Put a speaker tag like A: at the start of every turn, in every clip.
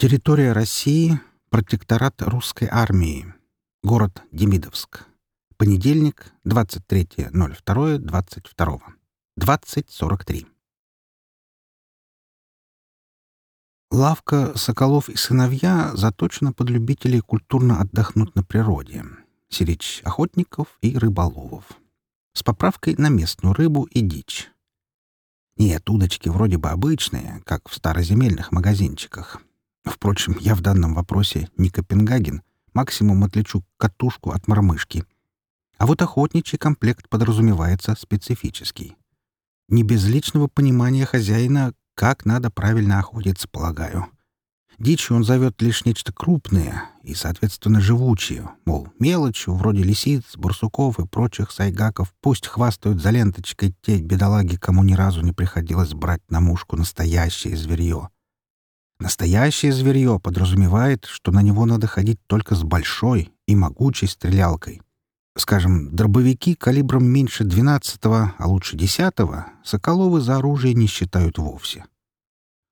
A: Территория России, протекторат русской армии, город Демидовск. Понедельник, 23.02.22. 20.43. Лавка «Соколов и сыновья» заточена под любителей культурно отдохнуть на природе, сиречь охотников и рыболовов. С поправкой на местную рыбу и дичь. Нет, удочки вроде бы обычные, как в староземельных магазинчиках. Впрочем, я в данном вопросе не Копенгаген, максимум отличу катушку от мормышки. А вот охотничий комплект подразумевается специфический. Не без личного понимания хозяина, как надо правильно охотиться, полагаю. Дичью он зовет лишь нечто крупное и, соответственно, живучее, мол, мелочью, вроде лисиц, барсуков и прочих сайгаков, пусть хвастают за ленточкой те бедолаги, кому ни разу не приходилось брать на мушку настоящее зверье. Настоящее зверье подразумевает, что на него надо ходить только с большой и могучей стрелялкой. Скажем, дробовики калибром меньше 12-го, а лучше 10-го, Соколовы за оружие не считают вовсе.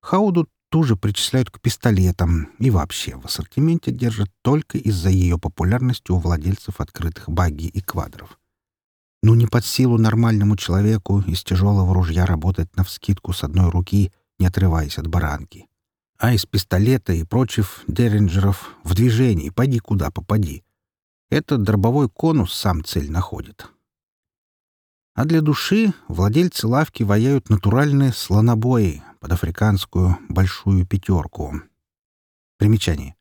A: Хауду тоже причисляют к пистолетам и вообще в ассортименте держат только из-за ее популярности у владельцев открытых багги и квадров. Ну не под силу нормальному человеку из тяжелого ружья работать навскидку с одной руки, не отрываясь от баранки. А из пистолета и прочих деринджеров в движении поди куда попади. Этот дробовой конус сам цель находит. А для души владельцы лавки ваяют натуральные слонобои под африканскую большую пятерку. Примечание.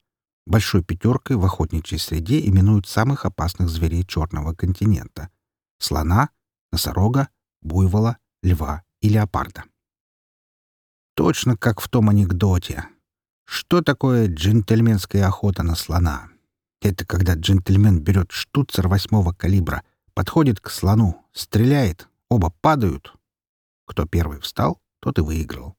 A: Большой пятеркой в охотничьей среде именуют самых опасных зверей черного континента — слона, носорога, буйвола, льва и леопарда. Точно как в том анекдоте. Что такое джентльменская охота на слона? Это когда джентльмен берет штуцер восьмого калибра, подходит к слону, стреляет, оба падают. Кто первый встал, тот и выиграл.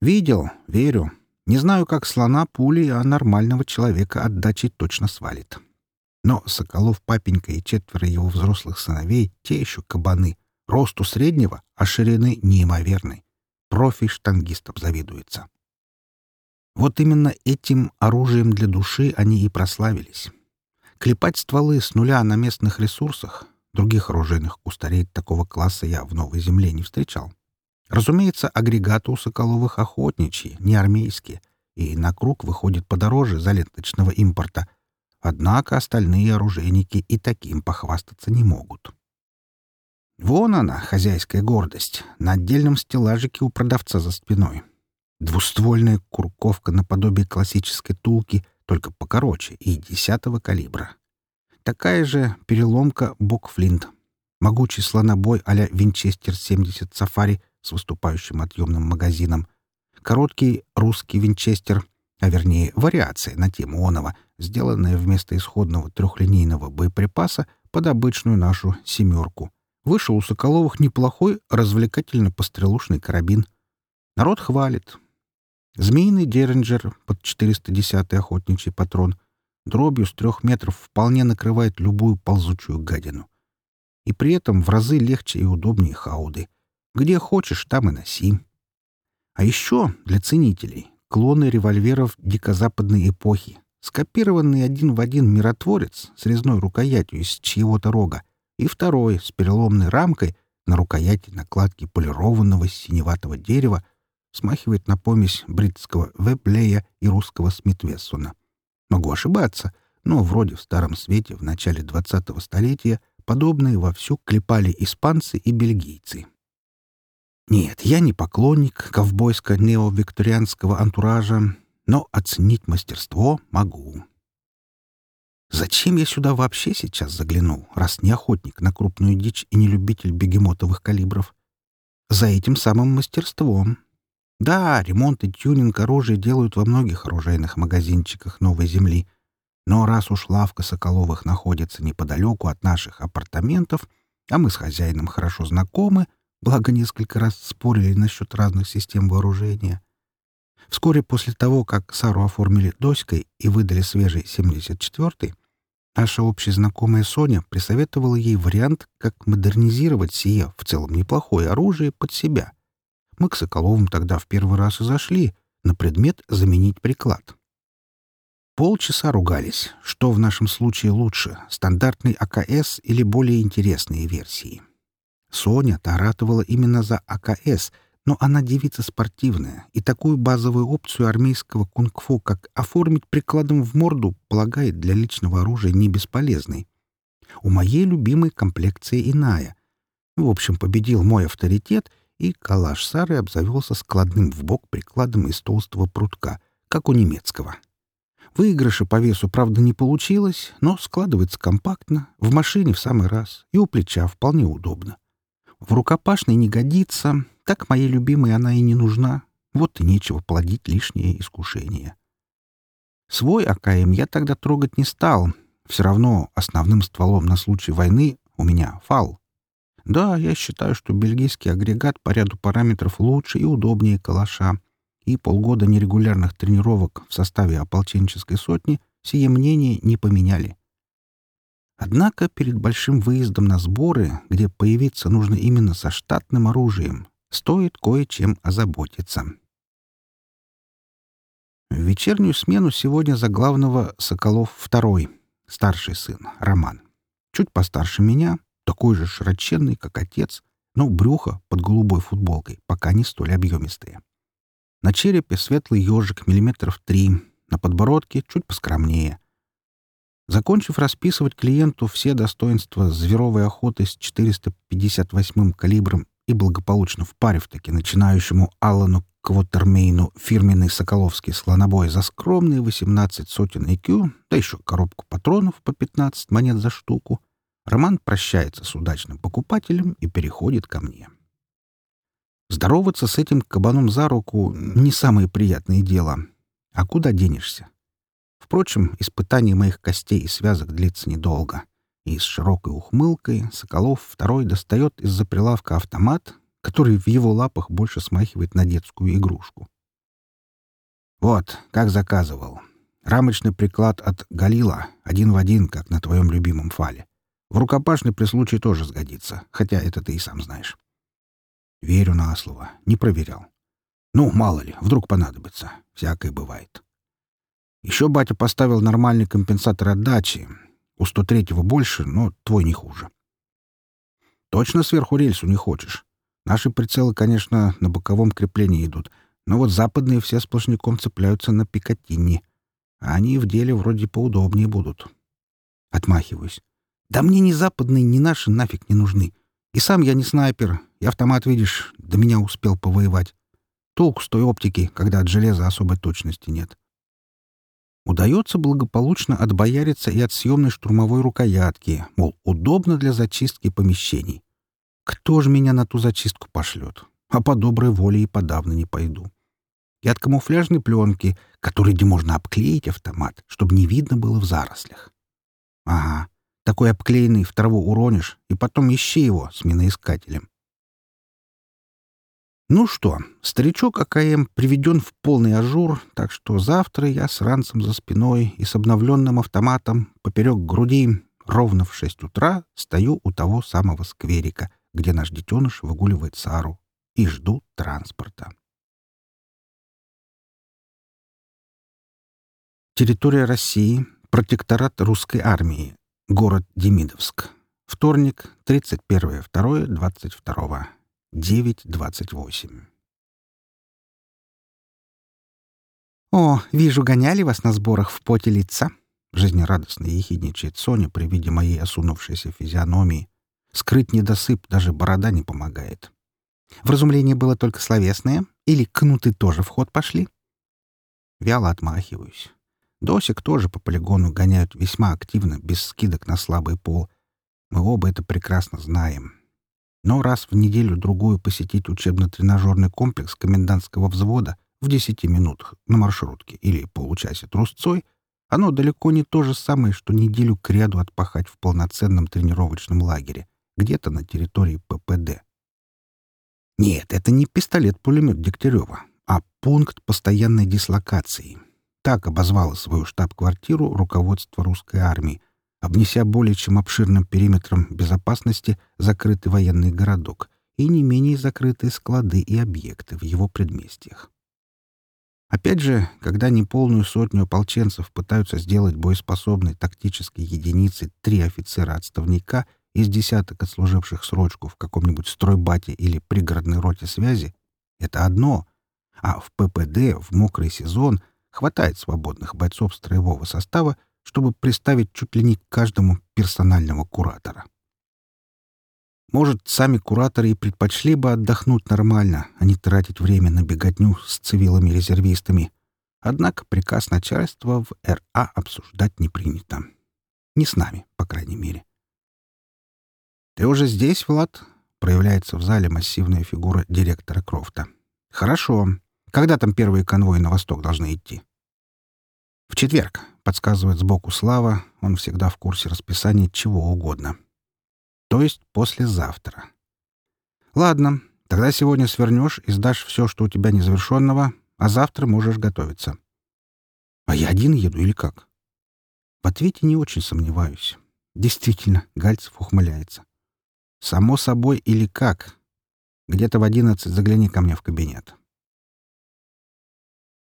A: Видел, верю. Не знаю, как слона пули, а нормального человека отдачи точно свалит. Но Соколов папенька и четверо его взрослых сыновей — те еще кабаны. Росту среднего, а ширины неимоверной. Профи штангистов завидуется. Вот именно этим оружием для души они и прославились. Клепать стволы с нуля на местных ресурсах других оружейных кустарей такого класса я в Новой Земле не встречал. Разумеется, агрегаты у Соколовых охотничьи, не армейские, и на круг выходит подороже заленточного импорта. Однако остальные оружейники и таким похвастаться не могут. Вон она, хозяйская гордость, на отдельном стеллажике у продавца за спиной. Двуствольная курковка наподобие классической тулки, только покороче и десятого калибра. Такая же переломка бокфлинт. Могучий слонобой а-ля Винчестер 70 Сафари с выступающим отъемным магазином. Короткий русский Винчестер, а вернее вариация на тему Онова, сделанная вместо исходного трехлинейного боеприпаса под обычную нашу «семерку». Вышел у Соколовых неплохой развлекательно-пострелушный карабин. Народ хвалит, Змеиный Деринджер под 410-й охотничий патрон дробью с трех метров вполне накрывает любую ползучую гадину. И при этом в разы легче и удобнее хауды. Где хочешь, там и носи. А еще для ценителей клоны револьверов дикозападной эпохи, скопированный один в один миротворец с резной рукоятью из чьего-то рога и второй с переломной рамкой на рукояти накладки полированного синеватого дерева смахивает на помесь бритского Веплея и русского Смитвессона. Могу ошибаться, но вроде в Старом Свете в начале 20-го столетия подобные вовсю клепали испанцы и бельгийцы. Нет, я не поклонник ковбойско-неовикторианского антуража, но оценить мастерство могу. Зачем я сюда вообще сейчас заглянул, раз не охотник на крупную дичь и не любитель бегемотовых калибров? За этим самым мастерством, да, ремонт и тюнинг оружия делают во многих оружейных магазинчиках Новой Земли. Но раз уж лавка Соколовых находится неподалеку от наших апартаментов, а мы с хозяином хорошо знакомы, благо несколько раз спорили насчет разных систем вооружения. Вскоре после того, как Сару оформили доськой и выдали свежий 74-й, наша общезнакомая Соня присоветовала ей вариант, как модернизировать сие в целом неплохое оружие под себя — мы к Соколовым тогда в первый раз и зашли, на предмет заменить приклад. Полчаса ругались, что в нашем случае лучше, стандартный АКС или более интересные версии. Соня таратовала именно за АКС, но она девица спортивная, и такую базовую опцию армейского кунг-фу, как оформить прикладом в морду, полагает для личного оружия не бесполезной. У моей любимой комплекция иная. В общем, победил мой авторитет, и калаш Сары обзавелся складным в бок прикладом из толстого прутка, как у немецкого. Выигрыша по весу, правда, не получилось, но складывается компактно, в машине в самый раз, и у плеча вполне удобно. В рукопашной не годится, так моей любимой она и не нужна. Вот и нечего плодить лишнее искушение. Свой АКМ я тогда трогать не стал. Все равно основным стволом на случай войны у меня фал. Да, я считаю, что бельгийский агрегат по ряду параметров лучше и удобнее калаша. И полгода нерегулярных тренировок в составе ополченческой сотни сие мнение не поменяли. Однако перед большим выездом на сборы, где появиться нужно именно со штатным оружием, стоит кое-чем озаботиться. В вечернюю смену сегодня за главного Соколов второй, старший сын, Роман. Чуть постарше меня, такой же широченный, как отец, но брюхо под голубой футболкой пока не столь объемистое. На черепе светлый ежик миллиметров три, на подбородке чуть поскромнее, Закончив расписывать клиенту все достоинства зверовой охоты с 458-м калибром и благополучно впарив таки начинающему Аллану Квотермейну фирменный соколовский слонобой за скромные 18 сотен IQ, да еще коробку патронов по 15 монет за штуку, Роман прощается с удачным покупателем и переходит ко мне. Здороваться с этим кабаном за руку — не самое приятное дело. А куда денешься? Впрочем, испытание моих костей и связок длится недолго, и с широкой ухмылкой Соколов второй достает из-за прилавка автомат, который в его лапах больше смахивает на детскую игрушку. «Вот, как заказывал. Рамочный приклад от Галила, один в один, как на твоем любимом фале. В рукопашный при случае тоже сгодится, хотя это ты и сам знаешь». «Верю на слово. Не проверял. Ну, мало ли, вдруг понадобится. Всякое бывает». Еще батя поставил нормальный компенсатор отдачи. У 103-го больше, но твой не хуже. Точно сверху рельсу не хочешь? Наши прицелы, конечно, на боковом креплении идут, но вот западные все сплошняком цепляются на пикатинни, а они в деле вроде поудобнее будут. Отмахиваюсь. Да мне ни западные, ни наши нафиг не нужны. И сам я не снайпер, и автомат, видишь, до меня успел повоевать. Толку с той оптики, когда от железа особой точности нет удается благополучно отбояриться и от съемной штурмовой рукоятки, мол, удобно для зачистки помещений. Кто же меня на ту зачистку пошлет? А по доброй воле и подавно не пойду. И от камуфляжной пленки, которой где можно обклеить автомат, чтобы не видно было в зарослях. Ага, такой обклеенный в траву уронишь, и потом ищи его с миноискателем. Ну что, старичок АКМ приведен в полный ажур, так что завтра я с ранцем за спиной и с обновленным автоматом поперек груди ровно в шесть утра стою у того самого скверика, где наш детеныш выгуливает Сару, и жду транспорта. Территория России, протекторат русской армии, город Демидовск. Вторник, 31.02.22. 9.28. «О, вижу, гоняли вас на сборах в поте лица!» Жизнерадостно ехидничает Соня при виде моей осунувшейся физиономии. Скрыть недосып даже борода не помогает. Вразумление было только словесное? Или кнуты тоже в ход пошли? Вяло отмахиваюсь. Досик тоже по полигону гоняют весьма активно, без скидок на слабый пол. Мы оба это прекрасно знаем но раз в неделю-другую посетить учебно-тренажерный комплекс комендантского взвода в 10 минутах на маршрутке или получасе трусцой, оно далеко не то же самое, что неделю к ряду отпахать в полноценном тренировочном лагере, где-то на территории ППД. Нет, это не пистолет-пулемет Дегтярева, а пункт постоянной дислокации. Так обозвало свою штаб-квартиру руководство русской армии — обнеся более чем обширным периметром безопасности закрытый военный городок и не менее закрытые склады и объекты в его предместьях. Опять же, когда неполную сотню ополченцев пытаются сделать боеспособной тактической единицей три офицера-отставника из десяток отслуживших срочку в каком-нибудь стройбате или пригородной роте связи, это одно, а в ППД в мокрый сезон хватает свободных бойцов строевого состава, чтобы приставить чуть ли не каждому персонального куратора. Может, сами кураторы и предпочли бы отдохнуть нормально, а не тратить время на беготню с цивилами-резервистами. Однако приказ начальства в РА обсуждать не принято. Не с нами, по крайней мере. «Ты уже здесь, Влад?» — проявляется в зале массивная фигура директора Крофта. «Хорошо. Когда там первые конвои на восток должны идти?» «В четверг», — подсказывает сбоку Слава. Он всегда в курсе расписания чего угодно. То есть послезавтра. Ладно, тогда сегодня свернешь и сдашь все, что у тебя незавершенного, а завтра можешь готовиться. А я один еду или как? В ответе не очень сомневаюсь. Действительно, Гальцев ухмыляется. Само собой или как? Где-то в одиннадцать загляни ко мне в кабинет.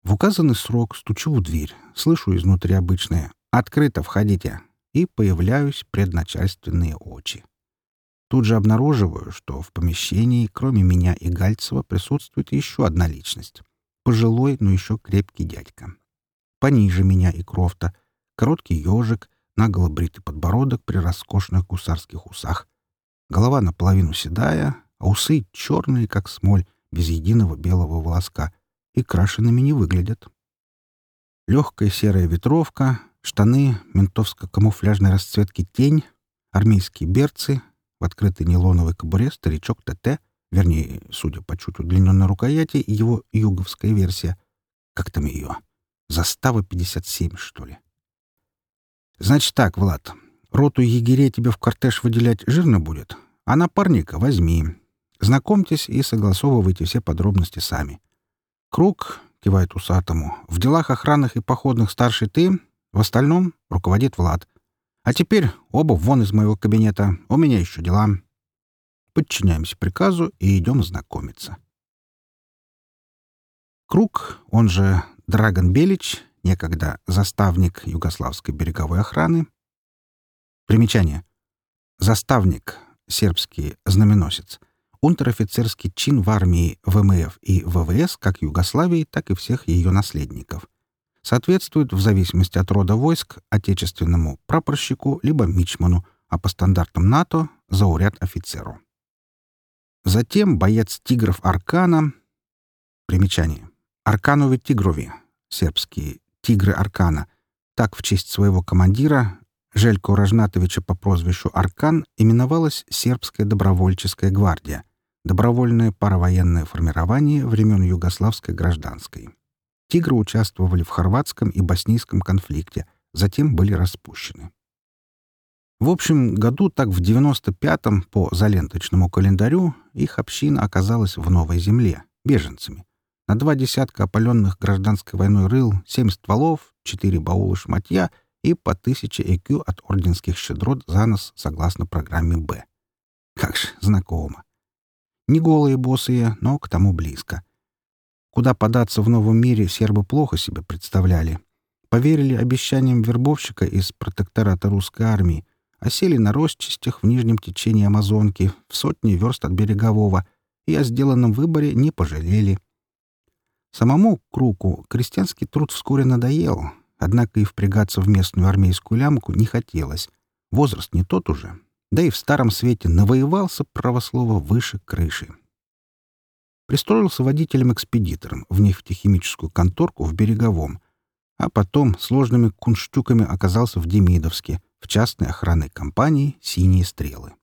A: В указанный срок стучу в дверь, слышу изнутри обычное «Открыто, входите!» и появляюсь пред начальственные очи. Тут же обнаруживаю, что в помещении, кроме меня и Гальцева, присутствует еще одна личность. Пожилой, но еще крепкий дядька. Пониже меня и Крофта. Короткий ежик, наголо бритый подбородок при роскошных гусарских усах. Голова наполовину седая, а усы черные, как смоль, без единого белого волоска, и крашенными не выглядят. Легкая серая ветровка, штаны ментовско-камуфляжной расцветки тень, армейские берцы, в открытой нейлоновой кобуре старичок ТТ, вернее, судя по чуть удлиненной рукояти, его юговская версия. Как там ее? Застава 57, что ли? Значит так, Влад, роту егерей тебе в кортеж выделять жирно будет, а напарника возьми. Знакомьтесь и согласовывайте все подробности сами. Круг, кивает усатому, в делах охранных и походных старший ты, в остальном руководит Влад. А теперь оба вон из моего кабинета. У меня еще дела. Подчиняемся приказу и идем знакомиться. Круг, он же Драгон Белич, некогда заставник югославской береговой охраны. Примечание. Заставник, сербский знаменосец, унтер-офицерский чин в армии ВМФ и ВВС как Югославии, так и всех ее наследников соответствует в зависимости от рода войск отечественному прапорщику либо мичману, а по стандартам НАТО — зауряд офицеру. Затем боец тигров Аркана. Примечание. Арканови тигрови, сербские «тигры Аркана», так в честь своего командира, Желько Рожнатовича по прозвищу Аркан, именовалась Сербская добровольческая гвардия, добровольное паровоенное формирование времен Югославской гражданской. Тигры участвовали в хорватском и боснийском конфликте, затем были распущены. В общем, году так в 95-м по заленточному календарю их община оказалась в Новой Земле, беженцами. На два десятка опаленных гражданской войной рыл, семь стволов, четыре баула шматья и по тысяче ЭКЮ от орденских щедрот за нос согласно программе «Б». Как же знакомо. Не голые босые, но к тому близко — Куда податься в новом мире сербы плохо себе представляли. Поверили обещаниям вербовщика из протектората русской армии, осели на росчастях в нижнем течении Амазонки, в сотни верст от берегового, и о сделанном выборе не пожалели. Самому Круку крестьянский труд вскоре надоел, однако и впрягаться в местную армейскую лямку не хотелось. Возраст не тот уже, да и в Старом Свете навоевался правослово выше крыши. Пристроился водителем-экспедитором в нефтехимическую конторку в Береговом, а потом сложными кунштюками оказался в Демидовске, в частной охранной компании «Синие стрелы».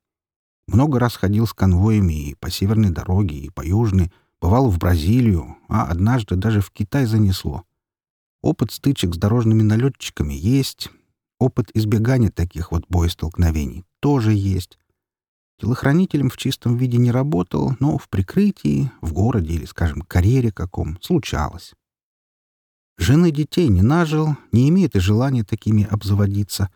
A: Много раз ходил с конвоями и по северной дороге, и по южной, бывал в Бразилию, а однажды даже в Китай занесло. Опыт стычек с дорожными налетчиками есть, опыт избегания таких вот боестолкновений тоже есть. Телохранителем в чистом виде не работал, но в прикрытии, в городе или, скажем, карьере каком, случалось. Жены детей не нажил, не имеет и желания такими обзаводиться.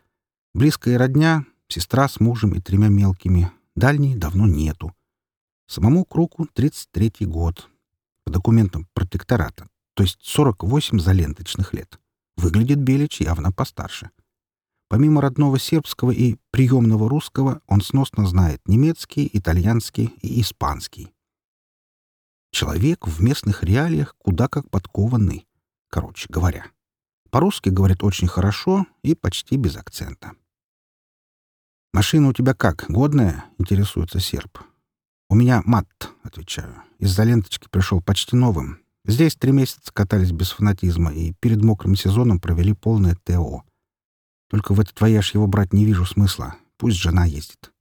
A: Близкая родня, сестра с мужем и тремя мелкими, дальней давно нету. Самому Круку 33-й год. По документам протектората. то есть 48 заленточных лет. Выглядит Белич явно постарше. Помимо родного сербского и приемного русского, он сносно знает немецкий, итальянский и испанский. Человек в местных реалиях куда как подкованный, короче говоря. По-русски говорит очень хорошо и почти без акцента. «Машина у тебя как, годная?» — интересуется серб. «У меня мат», — отвечаю. «Из-за ленточки пришел почти новым. Здесь три месяца катались без фанатизма и перед мокрым сезоном провели полное ТО. Только в этот вояж его брать не вижу смысла. Пусть жена ездит.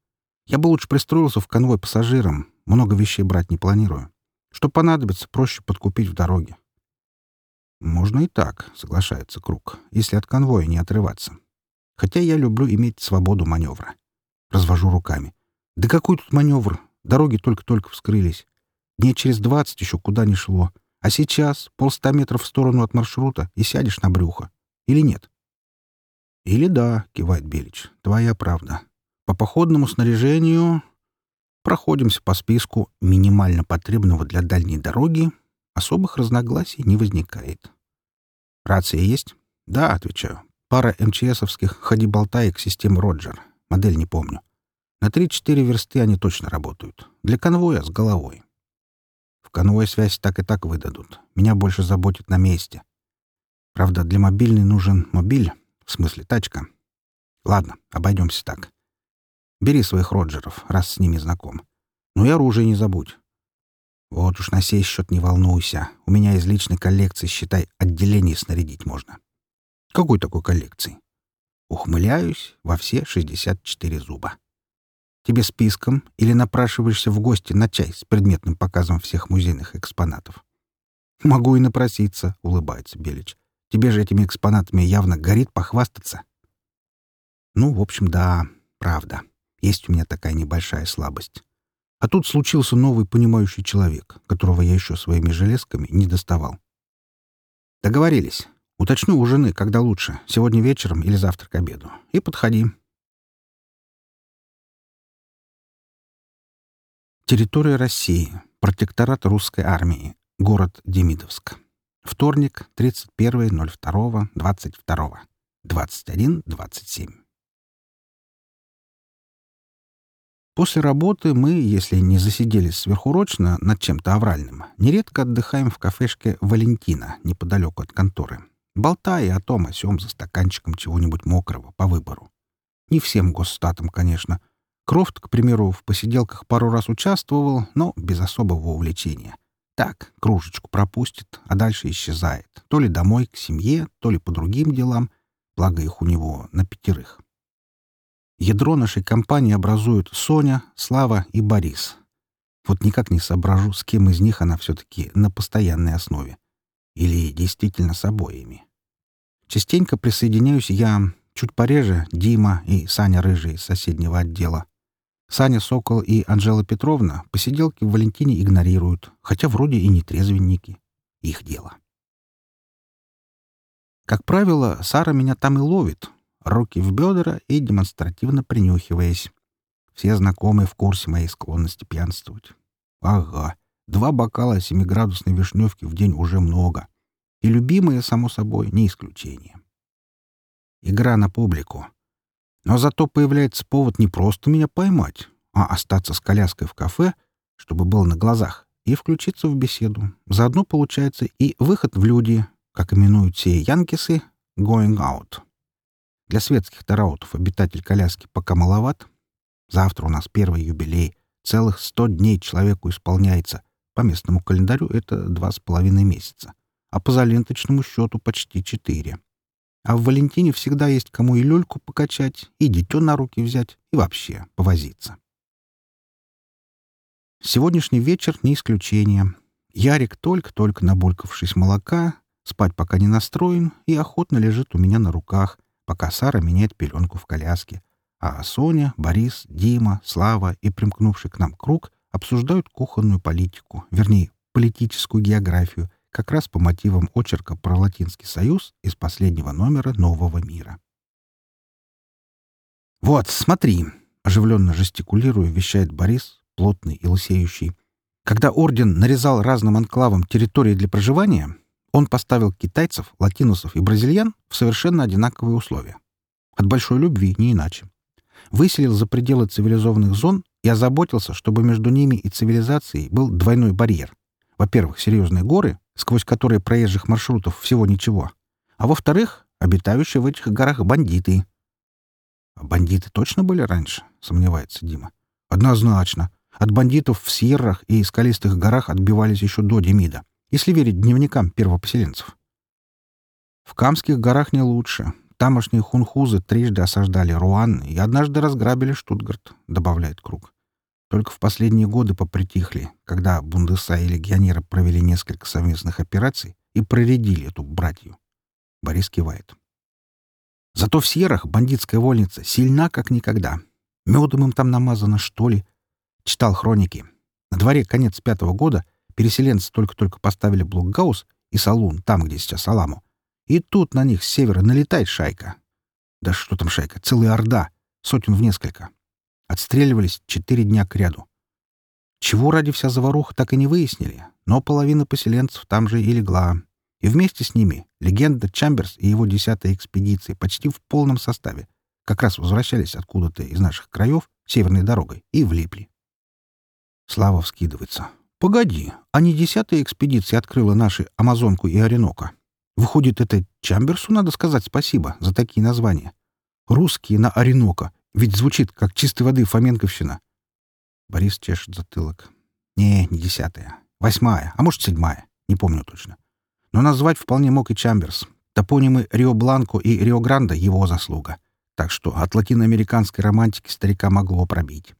A: Я бы лучше пристроился в конвой пассажирам. Много вещей брать не планирую. Что понадобится, проще подкупить в дороге. Можно и так, соглашается Круг, если от конвоя не отрываться. Хотя я люблю иметь свободу маневра. Развожу руками. Да какой тут маневр? Дороги только-только вскрылись. Дней через двадцать еще куда ни шло. А сейчас полста метров в сторону от маршрута и сядешь на брюхо. Или нет? Или да, кивает Белич. Твоя правда. По походному снаряжению Проходимся по списку минимально потребного для дальней дороги. Особых разногласий не возникает. «Рация есть?» «Да», — отвечаю. «Пара МЧСовских ходи-болтаек системы «Роджер». Модель не помню. На 3-4 версты они точно работают. Для конвоя с головой. В конвой связь так и так выдадут. Меня больше заботит на месте. Правда, для мобильной нужен мобиль, в смысле тачка. Ладно, обойдемся так. Бери своих Роджеров, раз с ними знаком. Ну и оружие не забудь. Вот уж на сей счет не волнуйся. У меня из личной коллекции, считай, отделение снарядить можно. Какой такой коллекции? Ухмыляюсь во все 64 зуба. Тебе списком или напрашиваешься в гости на чай с предметным показом всех музейных экспонатов? Могу и напроситься, улыбается Белич. Тебе же этими экспонатами явно горит похвастаться. Ну, в общем, да, правда. Есть у меня такая небольшая слабость. А тут случился новый понимающий человек, которого я еще своими железками не доставал. Договорились. Уточню у жены, когда лучше, сегодня вечером или завтра к обеду. И подходи. Территория России. Протекторат русской армии. Город Демидовск. Вторник, 31.02.22. 21.27. После работы мы, если не засиделись сверхурочно над чем-то авральным, нередко отдыхаем в кафешке «Валентина» неподалеку от конторы, болтая о том о сём за стаканчиком чего-нибудь мокрого по выбору. Не всем госстатам, конечно. Крофт, к примеру, в посиделках пару раз участвовал, но без особого увлечения. Так, кружечку пропустит, а дальше исчезает. То ли домой к семье, то ли по другим делам, благо их у него на пятерых. Ядро нашей компании образуют Соня, Слава и Борис. Вот никак не соображу, с кем из них она все-таки на постоянной основе. Или действительно с обоими. Частенько присоединяюсь я, чуть пореже Дима и Саня Рыжий из соседнего отдела. Саня Сокол и Анжела Петровна посиделки в Валентине игнорируют, хотя вроде и не трезвенники. Их дело. Как правило, Сара меня там и ловит, руки в бедра и демонстративно принюхиваясь. Все знакомые в курсе моей склонности пьянствовать. Ага, два бокала семиградусной вишневки в день уже много. И любимые, само собой, не исключение. Игра на публику. Но зато появляется повод не просто меня поймать, а остаться с коляской в кафе, чтобы был на глазах, и включиться в беседу. Заодно получается и выход в люди, как именуют все янкисы, going out. Для светских тараутов обитатель коляски пока маловат. Завтра у нас первый юбилей. Целых сто дней человеку исполняется. По местному календарю это два с половиной месяца. А по заленточному счету почти четыре. А в Валентине всегда есть кому и люльку покачать, и дитё на руки взять, и вообще повозиться. Сегодняшний вечер не исключение. Ярик, только-только набулькавшись молока, спать пока не настроен и охотно лежит у меня на руках, пока Сара меняет пеленку в коляске, а Соня, Борис, Дима, Слава и примкнувший к нам круг обсуждают кухонную политику, вернее, политическую географию, как раз по мотивам очерка про Латинский Союз из последнего номера «Нового мира». «Вот, смотри!» — оживленно жестикулируя, вещает Борис, плотный и лысеющий. «Когда орден нарезал разным анклавам территории для проживания, Он поставил китайцев, латиносов и бразильян в совершенно одинаковые условия. От большой любви, не иначе. Выселил за пределы цивилизованных зон и озаботился, чтобы между ними и цивилизацией был двойной барьер. Во-первых, серьезные горы, сквозь которые проезжих маршрутов всего ничего. А во-вторых, обитающие в этих горах бандиты. А бандиты точно были раньше? Сомневается Дима. Однозначно. От бандитов в Сьеррах и скалистых горах отбивались еще до Демида, если верить дневникам первопоселенцев. В Камских горах не лучше. Тамошние хунхузы трижды осаждали Руан и однажды разграбили Штутгарт, добавляет Круг. Только в последние годы попритихли, когда Бундеса и легионеры провели несколько совместных операций и проредили эту братью. Борис кивает. Зато в Сьеррах бандитская вольница сильна, как никогда. Медом им там намазано, что ли. Читал хроники. На дворе конец пятого года переселенцы только-только поставили Блокгаус и Салун, там, где сейчас Аламу. И тут на них с севера налетает шайка. Да что там шайка? Целая орда. Сотен в несколько. Отстреливались четыре дня к ряду. Чего ради вся заваруха, так и не выяснили, но половина поселенцев там же и легла. И вместе с ними легенда Чамберс и его десятая экспедиция почти в полном составе как раз возвращались откуда-то из наших краев северной дорогой и влипли. Слава вскидывается. «Погоди, а не десятая экспедиция открыла наши Амазонку и Оренока? Выходит, это Чамберсу надо сказать спасибо за такие названия. Русские на Оренока, ведь звучит как чистой воды фоменковщина». Борис чешет затылок. «Не, не десятая. Восьмая, а может, седьмая. Не помню точно. Но назвать вполне мог и Чамберс. Топонимы Рио-Бланко и Рио-Гранде — его заслуга. Так что от латиноамериканской романтики старика могло пробить.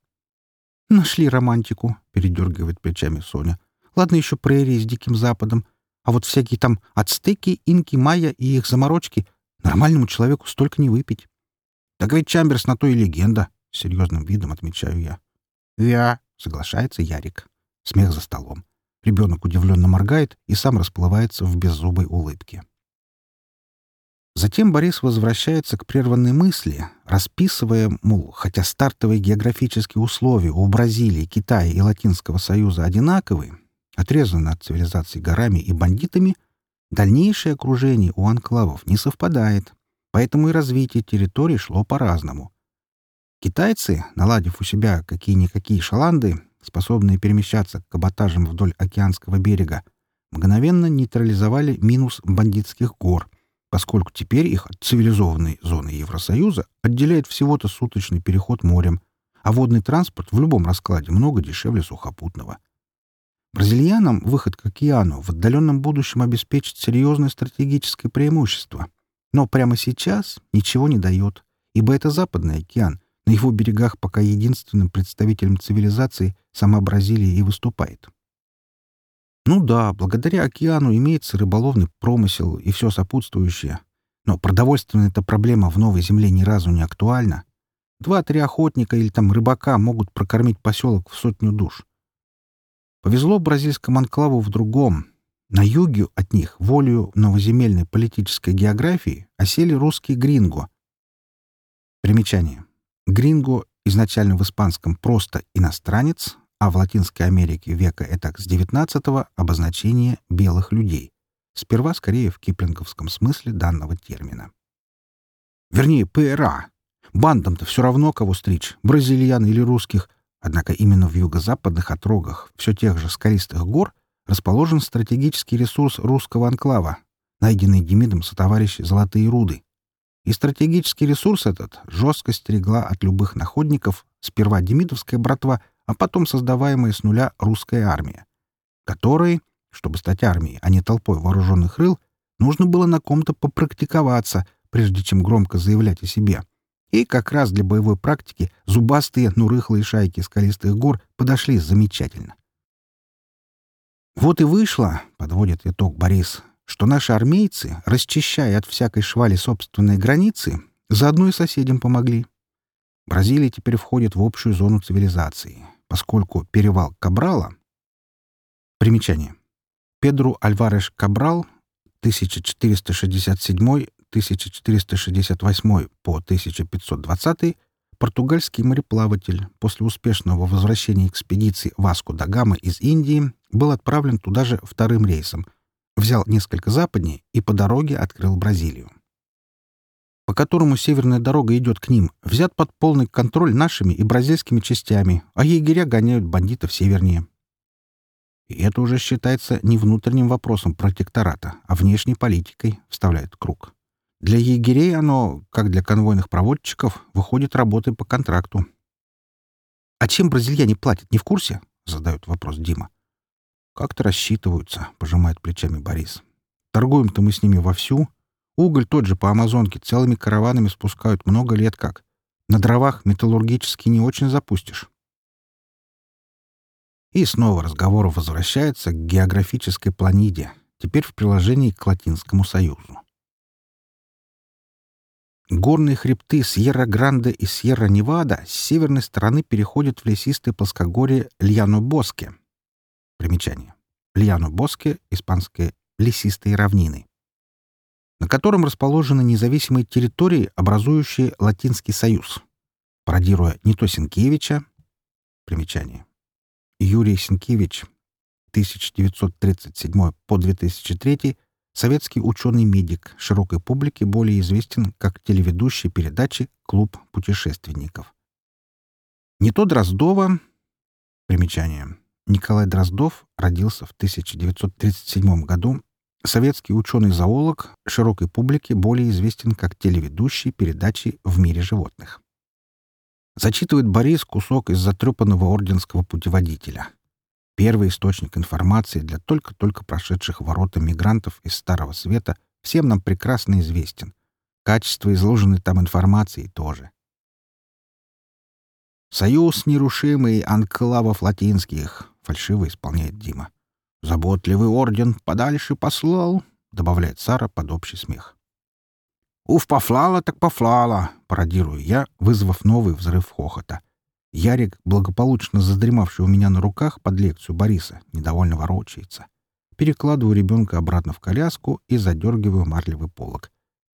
A: «Нашли романтику», — передергивает плечами Соня. «Ладно еще прерии с Диким Западом, а вот всякие там ацтеки, инки, майя и их заморочки нормальному человеку столько не выпить». «Так ведь Чамберс на то и легенда», — серьезным видом отмечаю я. «Я», — соглашается Ярик. Смех за столом. Ребенок удивленно моргает и сам расплывается в беззубой улыбке. Затем Борис возвращается к прерванной мысли, расписывая, мол, хотя стартовые географические условия у Бразилии, Китая и Латинского Союза одинаковы, отрезаны от цивилизации горами и бандитами, дальнейшее окружение у анклавов не совпадает, поэтому и развитие территорий шло по-разному. Китайцы, наладив у себя какие-никакие шаланды, способные перемещаться к каботажам вдоль океанского берега, мгновенно нейтрализовали минус бандитских гор, поскольку теперь их от цивилизованной зоны Евросоюза отделяет всего-то суточный переход морем, а водный транспорт в любом раскладе много дешевле сухопутного. Бразильянам выход к океану в отдаленном будущем обеспечит серьезное стратегическое преимущество. Но прямо сейчас ничего не дает, ибо это Западный океан, на его берегах пока единственным представителем цивилизации сама Бразилия и выступает. Ну да, благодаря океану имеется рыболовный промысел и все сопутствующее. Но продовольственная эта проблема в Новой Земле ни разу не актуальна. Два-три охотника или там рыбака могут прокормить поселок в сотню душ. Повезло бразильскому анклаву в другом. На юге от них, волею новоземельной политической географии, осели русские гринго. Примечание. Гринго изначально в испанском просто «иностранец», а в Латинской Америке века этак с XIX обозначение белых людей. Сперва скорее в киплинговском смысле данного термина. Вернее, ПРА. Бандам-то все равно, кого стричь, бразильян или русских. Однако именно в юго-западных отрогах все тех же скалистых гор расположен стратегический ресурс русского анклава, найденный Демидом сотоварищи «Золотые руды». И стратегический ресурс этот жестко стерегла от любых находников сперва демидовская братва, а потом создаваемая с нуля русская армия, которой, чтобы стать армией, а не толпой вооруженных рыл, нужно было на ком-то попрактиковаться, прежде чем громко заявлять о себе. И как раз для боевой практики зубастые, но рыхлые шайки скалистых гор подошли замечательно. Вот и вышло, подводит итог Борис, что наши армейцы, расчищая от всякой швали собственные границы, заодно и соседям помогли. Бразилия теперь входит в общую зону цивилизации, поскольку перевал Кабрала... Примечание. Педру Альвареш Кабрал 1467-1468 по 1520 португальский мореплаватель после успешного возвращения экспедиции Васко да Гама из Индии был отправлен туда же вторым рейсом — взял несколько западнее и по дороге открыл Бразилию. По которому северная дорога идет к ним, взят под полный контроль нашими и бразильскими частями, а егеря гоняют бандитов севернее. И это уже считается не внутренним вопросом протектората, а внешней политикой, вставляет Круг. Для егерей оно, как для конвойных проводчиков, выходит работой по контракту. «А чем бразильяне платят, не в курсе?» — задает вопрос Дима. «Как-то рассчитываются», — пожимает плечами Борис. «Торгуем-то мы с ними вовсю. Уголь тот же по Амазонке целыми караванами спускают много лет как. На дровах металлургически не очень запустишь». И снова разговор возвращается к географической планиде, теперь в приложении к Латинскому Союзу. Горные хребты Сьерра-Гранде и Сьерра-Невада с северной стороны переходят в лесистое плоскогорье Льяно-Боске. Примечание. Льяно-Боске, испанское «лесистые равнины», на котором расположены независимые территории, образующие Латинский Союз. Пародируя не то Сенкевича, примечание. Юрий Сенкевич, 1937 по 2003 Советский ученый-медик, широкой публике более известен как телеведущий передачи «Клуб путешественников». Не то Дроздова... Примечание. Николай Дроздов родился в 1937 году. Советский ученый-зоолог, широкой публике более известен как телеведущий передачи «В мире животных». Зачитывает Борис кусок из затрепанного орденского путеводителя — Первый источник информации для только-только прошедших ворота мигрантов из Старого Света всем нам прекрасно известен. Качество изложенной там информации тоже. «Союз нерушимый анклавов латинских», — фальшиво исполняет Дима. «Заботливый орден подальше послал», — добавляет Сара под общий смех. «Уф, пофлала так пофлала», — пародирую я, вызвав новый взрыв хохота. Ярик, благополучно задремавший у меня на руках под лекцию Бориса, недовольно ворочается. Перекладываю ребенка обратно в коляску и задергиваю марлевый полог.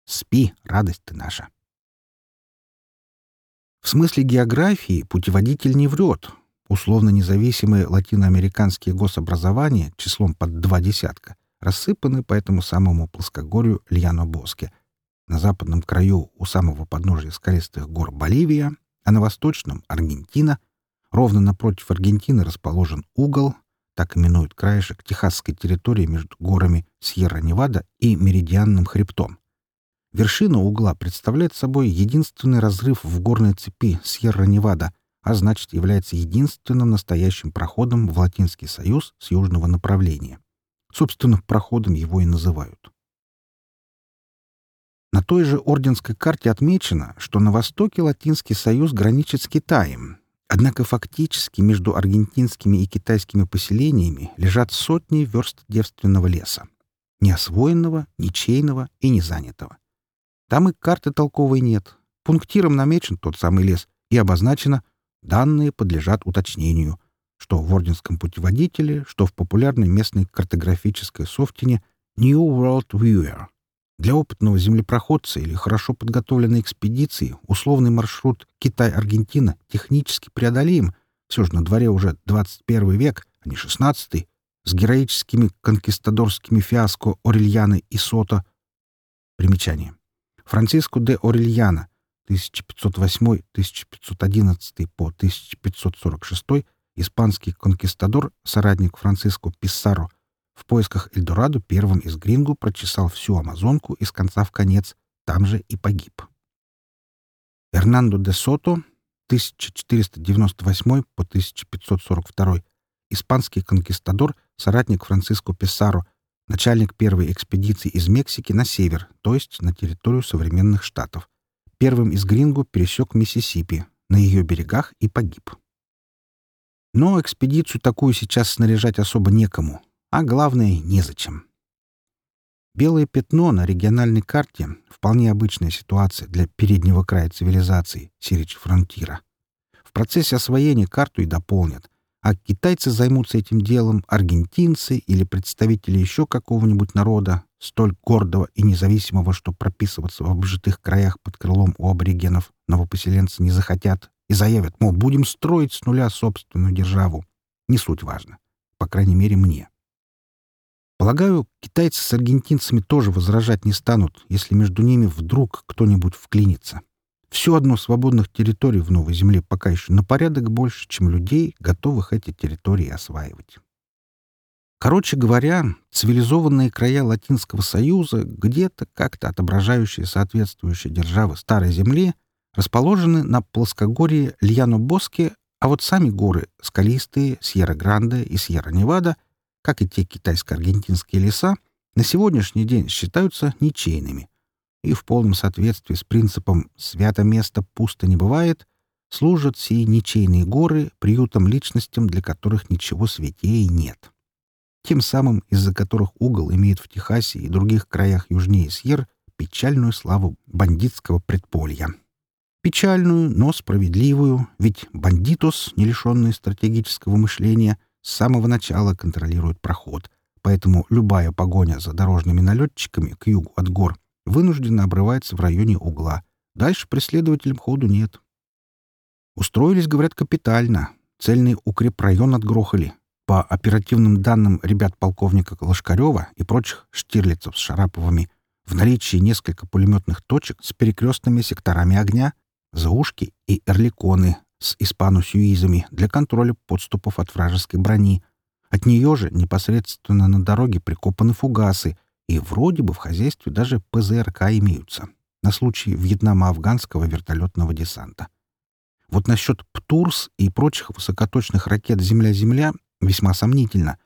A: «Спи, радость ты наша!» В смысле географии путеводитель не врет. Условно независимые латиноамериканские гособразования числом под два десятка рассыпаны по этому самому плоскогорью Льяно-Боске. На западном краю у самого подножия скалистых гор Боливия, а на восточном — Аргентина. Ровно напротив Аргентины расположен угол, так именуют краешек техасской территории между горами Сьерра-Невада и Меридианным хребтом. Вершина угла представляет собой единственный разрыв в горной цепи Сьерра-Невада, а значит является единственным настоящим проходом в Латинский Союз с южного направления. Собственно, проходом его и называют. На той же орденской карте отмечено, что на востоке Латинский Союз граничит с Китаем. Однако фактически между аргентинскими и китайскими поселениями лежат сотни верст девственного леса. Неосвоенного, ничейного и незанятого. Там и карты толковой нет. Пунктиром намечен тот самый лес и обозначено «данные подлежат уточнению», что в Орденском путеводителе, что в популярной местной картографической софтине New World Viewer — для опытного землепроходца или хорошо подготовленной экспедиции условный маршрут Китай-Аргентина технически преодолим. Все же на дворе уже 21 век, а не 16 с героическими конкистадорскими фиаско Орельяна и Сота. Примечание. Франциско де Орельяна 1508-1511 по 1546 испанский конкистадор, соратник Франциско Писсаро, в поисках Эльдорадо первым из Грингу прочесал всю Амазонку из конца в конец, там же и погиб. Эрнандо де Сото, 1498 по 1542, испанский конкистадор, соратник Франциско Писаро, начальник первой экспедиции из Мексики на север, то есть на территорию современных штатов. Первым из Грингу пересек Миссисипи, на ее берегах и погиб. Но экспедицию такую сейчас снаряжать особо некому, а главное — незачем. Белое пятно на региональной карте — вполне обычная ситуация для переднего края цивилизации, Сирич Фронтира. В процессе освоения карту и дополнят, а китайцы займутся этим делом, аргентинцы или представители еще какого-нибудь народа, столь гордого и независимого, что прописываться в обжитых краях под крылом у аборигенов новопоселенцы не захотят и заявят, мол, будем строить с нуля собственную державу. Не суть важно. По крайней мере, мне. Полагаю, китайцы с аргентинцами тоже возражать не станут, если между ними вдруг кто-нибудь вклинится. Все одно свободных территорий в Новой Земле пока еще на порядок больше, чем людей, готовых эти территории осваивать. Короче говоря, цивилизованные края Латинского Союза, где-то как-то отображающие соответствующие державы Старой Земли, расположены на плоскогорье Льяно-Боске, а вот сами горы — скалистые, Сьерра-Гранде и Сьерра-Невада, как и те китайско-аргентинские леса, на сегодняшний день считаются ничейными. И в полном соответствии с принципом «свято место пусто не бывает» служат сии ничейные горы приютом личностям, для которых ничего святее нет. Тем самым, из-за которых угол имеет в Техасе и других краях южнее Сьер печальную славу бандитского предполья. Печальную, но справедливую, ведь бандитос, не лишенный стратегического мышления, с самого начала контролирует проход, поэтому любая погоня за дорожными налетчиками к югу от гор вынужденно обрывается в районе угла. Дальше преследователям ходу нет. Устроились, говорят, капитально. Цельный укрепрайон отгрохали. По оперативным данным ребят полковника Лошкарева и прочих штирлицев с Шараповыми, в наличии несколько пулеметных точек с перекрестными секторами огня, заушки и эрликоны с испанусюизами для контроля подступов от вражеской брони. От нее же непосредственно на дороге прикопаны фугасы, и вроде бы в хозяйстве даже ПЗРК имеются на случай вьетнамо-афганского вертолетного десанта. Вот насчет ПТУРС и прочих высокоточных ракет «Земля-Земля» весьма сомнительно.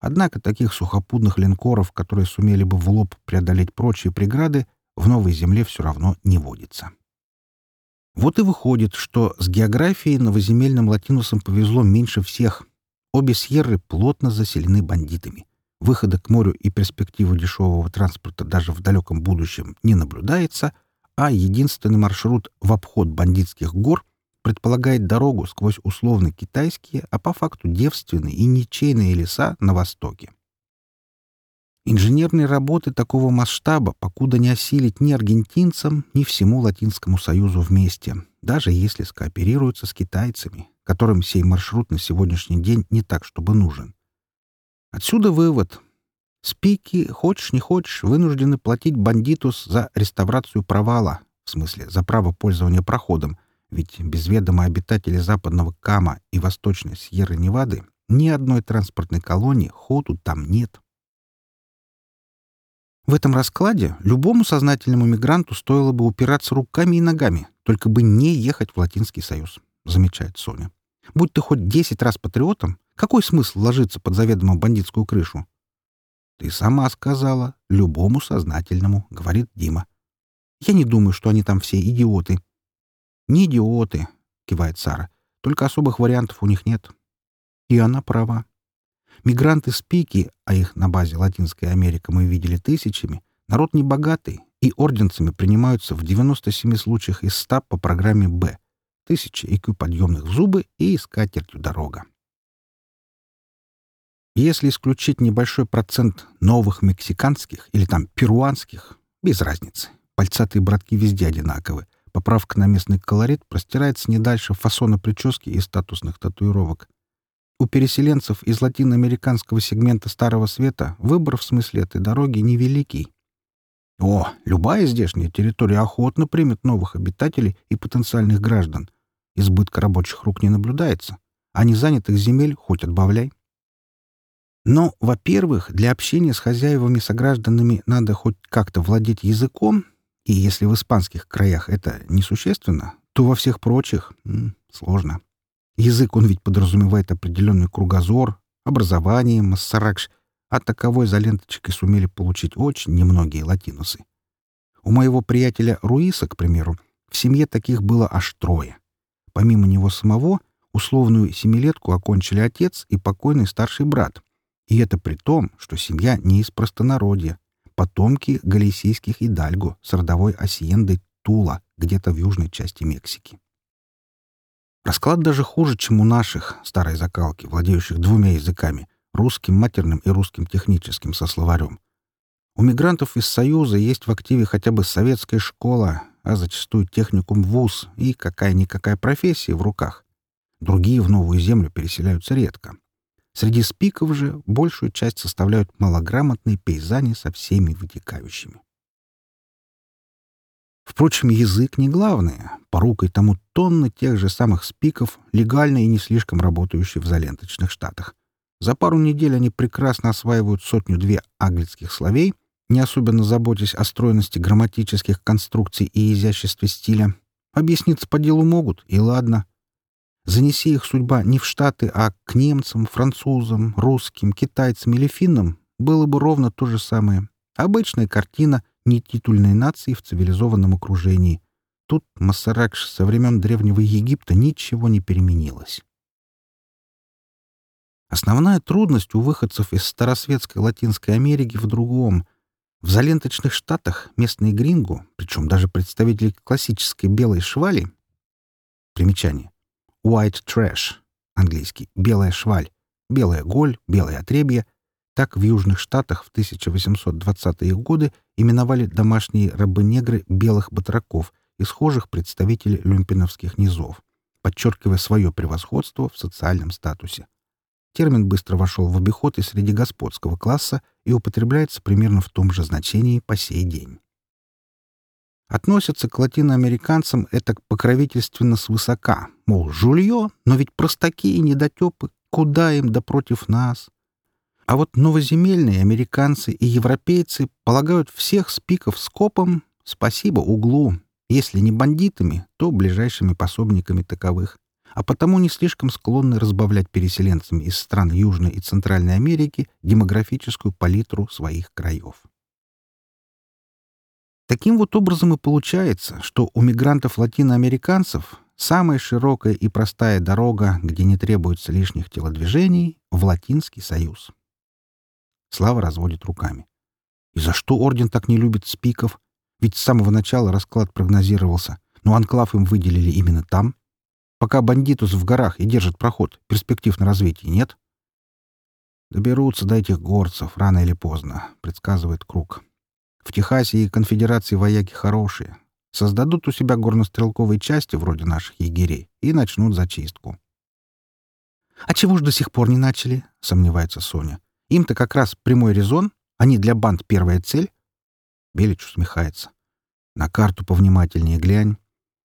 A: Однако таких сухопутных линкоров, которые сумели бы в лоб преодолеть прочие преграды, в Новой Земле все равно не водится. Вот и выходит, что с географией новоземельным латинусам повезло меньше всех. Обе Сьерры плотно заселены бандитами. Выхода к морю и перспективы дешевого транспорта даже в далеком будущем не наблюдается, а единственный маршрут в обход бандитских гор предполагает дорогу сквозь условно китайские, а по факту девственные и ничейные леса на востоке. Инженерные работы такого масштаба покуда не осилить ни аргентинцам, ни всему Латинскому Союзу вместе, даже если скооперируются с китайцами, которым сей маршрут на сегодняшний день не так, чтобы нужен. Отсюда вывод. Спики, хочешь не хочешь, вынуждены платить бандитус за реставрацию провала, в смысле за право пользования проходом, ведь без ведома обитателей западного Кама и восточной Сьерры-Невады ни одной транспортной колонии ходу там нет. В этом раскладе любому сознательному мигранту стоило бы упираться руками и ногами, только бы не ехать в Латинский Союз, замечает Соня. Будь ты хоть десять раз патриотом, какой смысл ложиться под заведомо бандитскую крышу? Ты сама сказала, любому сознательному, говорит Дима. Я не думаю, что они там все идиоты. Не идиоты, кивает Сара. Только особых вариантов у них нет. И она права. Мигранты с пики, а их на базе Латинской Америки мы видели тысячами, народ небогатый, и орденцами принимаются в 97 случаях из 100 по программе «Б». Тысяча IQ подъемных в зубы и скатертью дорога. Если исключить небольшой процент новых мексиканских или там перуанских, без разницы. Пальцатые братки везде одинаковы. Поправка на местный колорит простирается не дальше фасона прически и статусных татуировок. У переселенцев из латиноамериканского сегмента Старого Света выбор в смысле этой дороги невеликий. О, любая здешняя территория охотно примет новых обитателей и потенциальных граждан. Избытка рабочих рук не наблюдается, а незанятых земель хоть отбавляй. Но, во-первых, для общения с хозяевами-согражданами надо хоть как-то владеть языком, и если в испанских краях это несущественно, то во всех прочих сложно. Язык он ведь подразумевает определенный кругозор, образование, массаракш, а таковой за ленточкой сумели получить очень немногие латинусы. У моего приятеля Руиса, к примеру, в семье таких было аж трое. Помимо него самого, условную семилетку окончили отец и покойный старший брат. И это при том, что семья не из простонародья. Потомки галисийских идальго с родовой осиендой Тула, где-то в южной части Мексики. Расклад даже хуже, чем у наших, старой закалки, владеющих двумя языками — русским матерным и русским техническим со словарем. У мигрантов из Союза есть в активе хотя бы советская школа, а зачастую техникум вуз и какая-никакая профессия в руках. Другие в новую землю переселяются редко. Среди спиков же большую часть составляют малограмотные пейзани со всеми вытекающими. Впрочем, язык не главное. Порукой тому тонны тех же самых спиков, легально и не слишком работающие в заленточных штатах. За пару недель они прекрасно осваивают сотню-две английских словей, не особенно заботясь о стройности грамматических конструкций и изяществе стиля. Объясниться по делу могут, и ладно. Занеси их судьба не в Штаты, а к немцам, французам, русским, китайцам или финнам, было бы ровно то же самое. Обычная картина нетитульной нации в цивилизованном окружении. Тут Массаракш со времен Древнего Египта ничего не переменилось. Основная трудность у выходцев из старосветской Латинской Америки в другом. В заленточных штатах местные грингу, причем даже представители классической белой швали, примечание, white trash, английский, белая шваль, белая голь, белое отребье, так в Южных Штатах в 1820-е годы именовали домашние рабы-негры белых батраков и схожих представителей люмпиновских низов, подчеркивая свое превосходство в социальном статусе. Термин быстро вошел в обиход и среди господского класса и употребляется примерно в том же значении по сей день. Относятся к латиноамериканцам это покровительственно свысока, мол, жулье, но ведь простаки и недотепы, куда им да против нас? А вот новоземельные американцы и европейцы полагают всех с пиков скопом спасибо углу, если не бандитами, то ближайшими пособниками таковых а потому не слишком склонны разбавлять переселенцами из стран Южной и Центральной Америки демографическую палитру своих краев. Таким вот образом и получается, что у мигрантов-латиноамериканцев самая широкая и простая дорога, где не требуется лишних телодвижений, в Латинский Союз. Слава разводит руками. И за что орден так не любит спиков? Ведь с самого начала расклад прогнозировался, но анклав им выделили именно там — Пока бандитус в горах и держит проход, перспектив на развитие нет. Доберутся до этих горцев рано или поздно, предсказывает Круг. В Техасе и конфедерации вояки хорошие. Создадут у себя горнострелковые части вроде наших егерей и начнут зачистку. «А чего ж до сих пор не начали?» — сомневается Соня. «Им-то как раз прямой резон. Они для банд первая цель». Белич усмехается. «На карту повнимательнее глянь.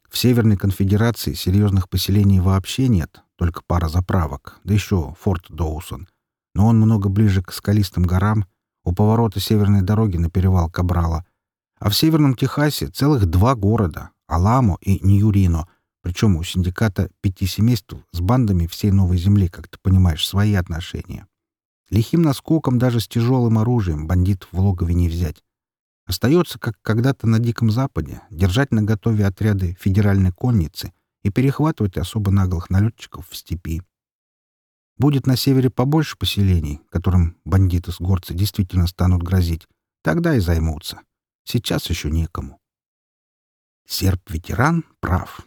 A: В Северной конфедерации серьезных поселений вообще нет, только пара заправок, да еще форт Доусон. Но он много ближе к скалистым горам, у поворота северной дороги на перевал Кабрала. А в Северном Техасе целых два города — Аламо и Ньюрино, причем у синдиката пяти семейств с бандами всей Новой Земли, как ты понимаешь, свои отношения. Лихим наскоком даже с тяжелым оружием бандитов в логове не взять. Остается, как когда-то на Диком Западе, держать на готове отряды федеральной конницы и перехватывать особо наглых налетчиков в степи. Будет на севере побольше поселений, которым бандиты с горцы действительно станут грозить, тогда и займутся. Сейчас еще некому. Серб-ветеран прав.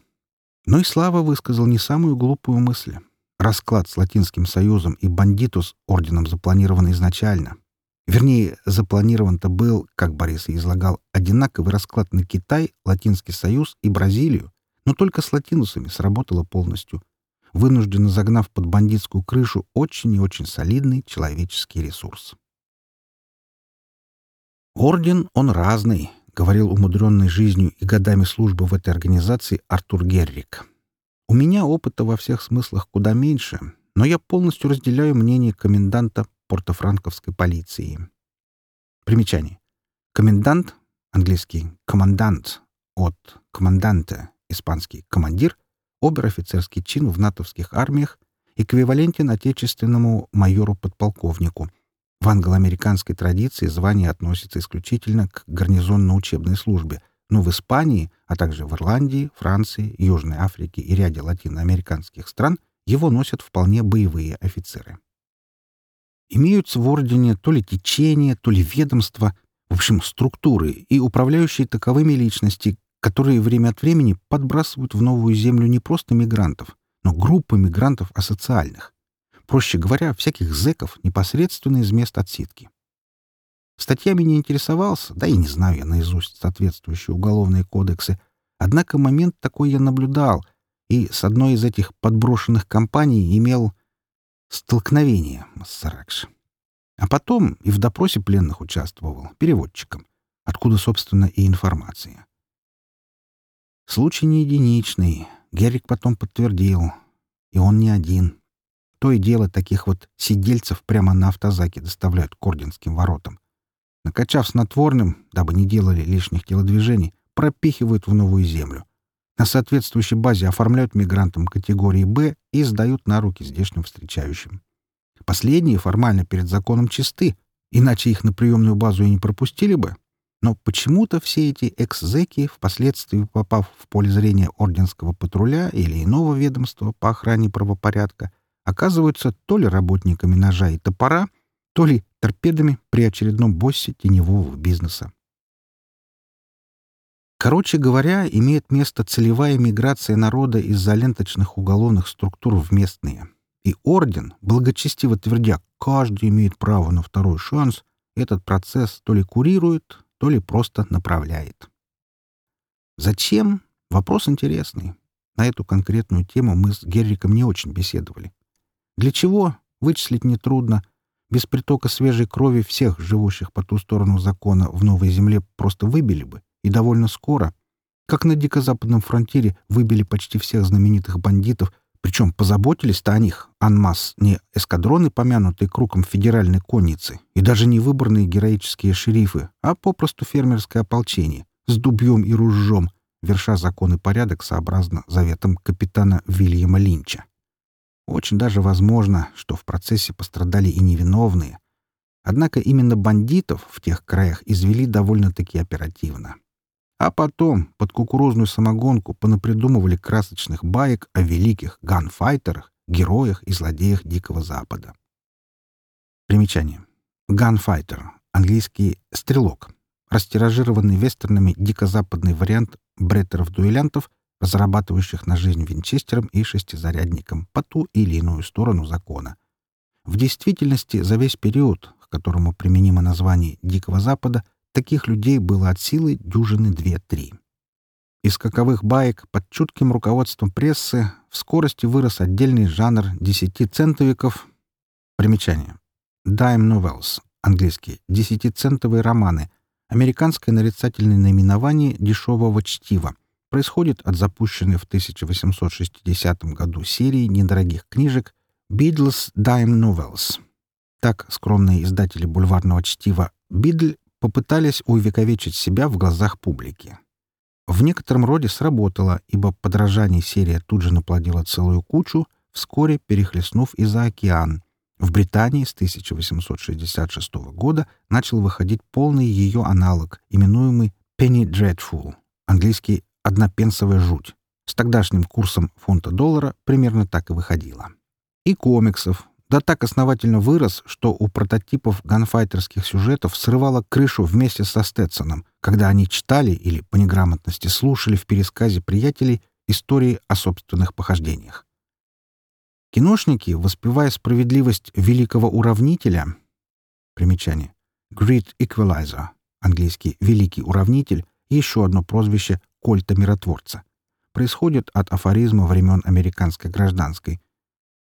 A: Но и Слава высказал не самую глупую мысль. Расклад с Латинским Союзом и бандитус орденом запланирован изначально. Вернее, запланирован-то был, как Борис и излагал, одинаковый расклад на Китай, Латинский Союз и Бразилию, но только с латинусами сработало полностью, вынужденно загнав под бандитскую крышу очень и очень солидный человеческий ресурс. «Орден, он разный», — говорил умудренный жизнью и годами службы в этой организации Артур Геррик. «У меня опыта во всех смыслах куда меньше, но я полностью разделяю мнение коменданта портофранковской полиции. Примечание. Комендант, английский командант, от команданта, испанский командир, обер-офицерский чин в натовских армиях, эквивалентен отечественному майору-подполковнику. В англо-американской традиции звание относится исключительно к гарнизонно-учебной службе, но в Испании, а также в Ирландии, Франции, Южной Африке и ряде латиноамериканских стран его носят вполне боевые офицеры. Имеются в Ордене то ли течения, то ли ведомства, в общем, структуры и управляющие таковыми личности, которые время от времени подбрасывают в новую землю не просто мигрантов, но группы мигрантов асоциальных. Проще говоря, всяких зэков непосредственно из мест отсидки. Статьями не интересовался, да и не знаю я наизусть соответствующие уголовные кодексы. Однако момент такой я наблюдал, и с одной из этих подброшенных компаний имел столкновение, Массаракш. А потом и в допросе пленных участвовал, переводчиком, откуда, собственно, и информация. Случай не единичный, Герик потом подтвердил. И он не один. То и дело таких вот сидельцев прямо на автозаке доставляют к Орденским воротам. Накачав снотворным, дабы не делали лишних телодвижений, пропихивают в новую землю. На соответствующей базе оформляют мигрантам категории «Б» и сдают на руки здешним встречающим. Последние формально перед законом чисты, иначе их на приемную базу и не пропустили бы. Но почему-то все эти экс-зэки, впоследствии попав в поле зрения орденского патруля или иного ведомства по охране правопорядка, оказываются то ли работниками ножа и топора, то ли торпедами при очередном боссе теневого бизнеса. Короче говоря, имеет место целевая миграция народа из-за ленточных уголовных структур в местные. И орден, благочестиво твердя, каждый имеет право на второй шанс, этот процесс то ли курирует, то ли просто направляет. Зачем? Вопрос интересный. На эту конкретную тему мы с Герриком не очень беседовали. Для чего? Вычислить нетрудно. Без притока свежей крови всех живущих по ту сторону закона в Новой Земле просто выбили бы, и довольно скоро. Как на Дико-Западном фронтире выбили почти всех знаменитых бандитов, причем позаботились-то о них, анмас, не эскадроны, помянутые круком федеральной конницы, и даже не выборные героические шерифы, а попросту фермерское ополчение с дубьем и ружжом, верша закон и порядок сообразно заветам капитана Вильяма Линча. Очень даже возможно, что в процессе пострадали и невиновные. Однако именно бандитов в тех краях извели довольно-таки оперативно. А потом под кукурузную самогонку понапридумывали красочных баек о великих ганфайтерах, героях и злодеях Дикого Запада. Примечание. Ганфайтер. Английский «стрелок». Растиражированный вестернами дико-западный вариант бреттеров-дуэлянтов, разрабатывающих на жизнь винчестером и шестизарядником по ту или иную сторону закона. В действительности за весь период, к которому применимо название Дикого Запада, Таких людей было от силы дюжины две-три. Из каковых баек под чутким руководством прессы в скорости вырос отдельный жанр десятицентовиков. Примечание. Dime Novels, английский, десятицентовые романы, американское нарицательное наименование дешевого чтива, происходит от запущенной в 1860 году серии недорогих книжек Beatles Dime Novels. Так скромные издатели бульварного чтива Бидль попытались увековечить себя в глазах публики. В некотором роде сработало, ибо подражание серия тут же наплодила целую кучу, вскоре перехлестнув и за океан. В Британии с 1866 года начал выходить полный ее аналог, именуемый Penny Dreadful, английский «однопенсовая жуть». С тогдашним курсом фунта доллара примерно так и выходило. И комиксов, да так основательно вырос, что у прототипов ганфайтерских сюжетов срывало крышу вместе со Стетсоном, когда они читали или по неграмотности слушали в пересказе приятелей истории о собственных похождениях. Киношники, воспевая справедливость великого уравнителя, примечание, Great Equalizer, английский «великий уравнитель» еще одно прозвище «кольта-миротворца», происходит от афоризма времен американской гражданской –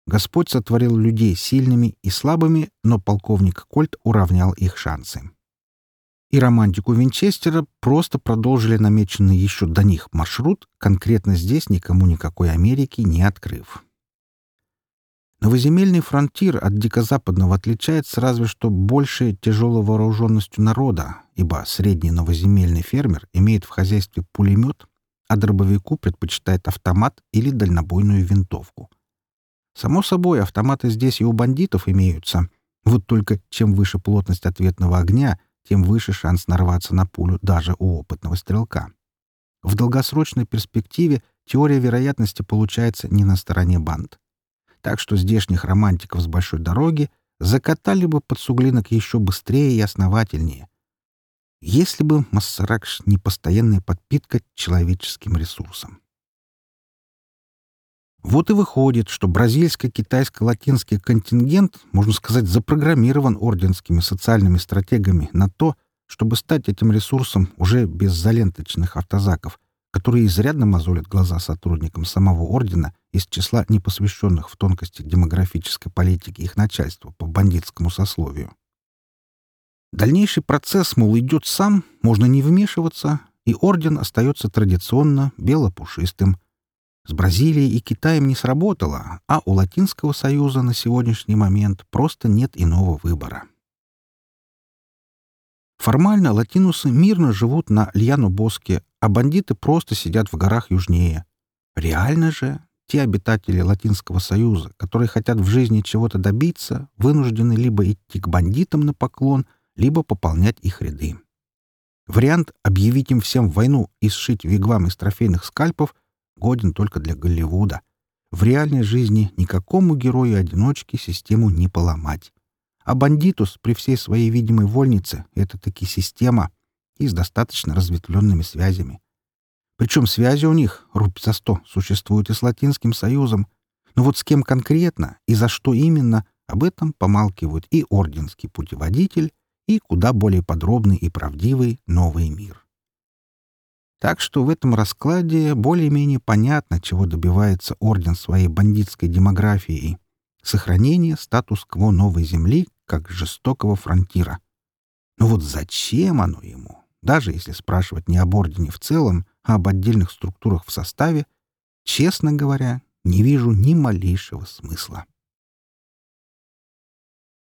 A: Господь сотворил людей сильными и слабыми, но полковник Кольт уравнял их шансы. И романтику Винчестера просто продолжили намеченный еще до них маршрут, конкретно здесь никому никакой Америки не открыв. Новоземельный фронтир от дикозападного отличается разве что большей тяжелой вооруженностью народа, ибо средний новоземельный фермер имеет в хозяйстве пулемет, а дробовику предпочитает автомат или дальнобойную винтовку — Само собой, автоматы здесь и у бандитов имеются. Вот только чем выше плотность ответного огня, тем выше шанс нарваться на пулю даже у опытного стрелка. В долгосрочной перспективе теория вероятности получается не на стороне банд. Так что здешних романтиков с большой дороги закатали бы под суглинок еще быстрее и основательнее. Если бы Массаракш не постоянная подпитка человеческим ресурсом. Вот и выходит, что бразильско-китайско-латинский контингент, можно сказать, запрограммирован орденскими социальными стратегами на то, чтобы стать этим ресурсом уже без заленточных автозаков, которые изрядно мозолят глаза сотрудникам самого ордена из числа непосвященных в тонкости демографической политики их начальства по бандитскому сословию. Дальнейший процесс, мол, идет сам, можно не вмешиваться, и орден остается традиционно белопушистым. С Бразилией и Китаем не сработало, а у Латинского Союза на сегодняшний момент просто нет иного выбора. Формально латинусы мирно живут на Льяно-Боске, а бандиты просто сидят в горах южнее. Реально же те обитатели Латинского Союза, которые хотят в жизни чего-то добиться, вынуждены либо идти к бандитам на поклон, либо пополнять их ряды. Вариант объявить им всем войну и сшить вигвам из трофейных скальпов годен только для Голливуда. В реальной жизни никакому герою-одиночке систему не поломать. А бандитус при всей своей видимой вольнице — это таки система и с достаточно разветвленными связями. Причем связи у них, рубь за сто, существуют и с Латинским Союзом. Но вот с кем конкретно и за что именно, об этом помалкивают и орденский путеводитель, и куда более подробный и правдивый новый мир. Так что в этом раскладе более-менее понятно, чего добивается орден своей бандитской демографией — сохранение статус-кво новой земли как жестокого фронтира. Но вот зачем оно ему, даже если спрашивать не об ордене в целом, а об отдельных структурах в составе, честно говоря, не вижу ни малейшего смысла.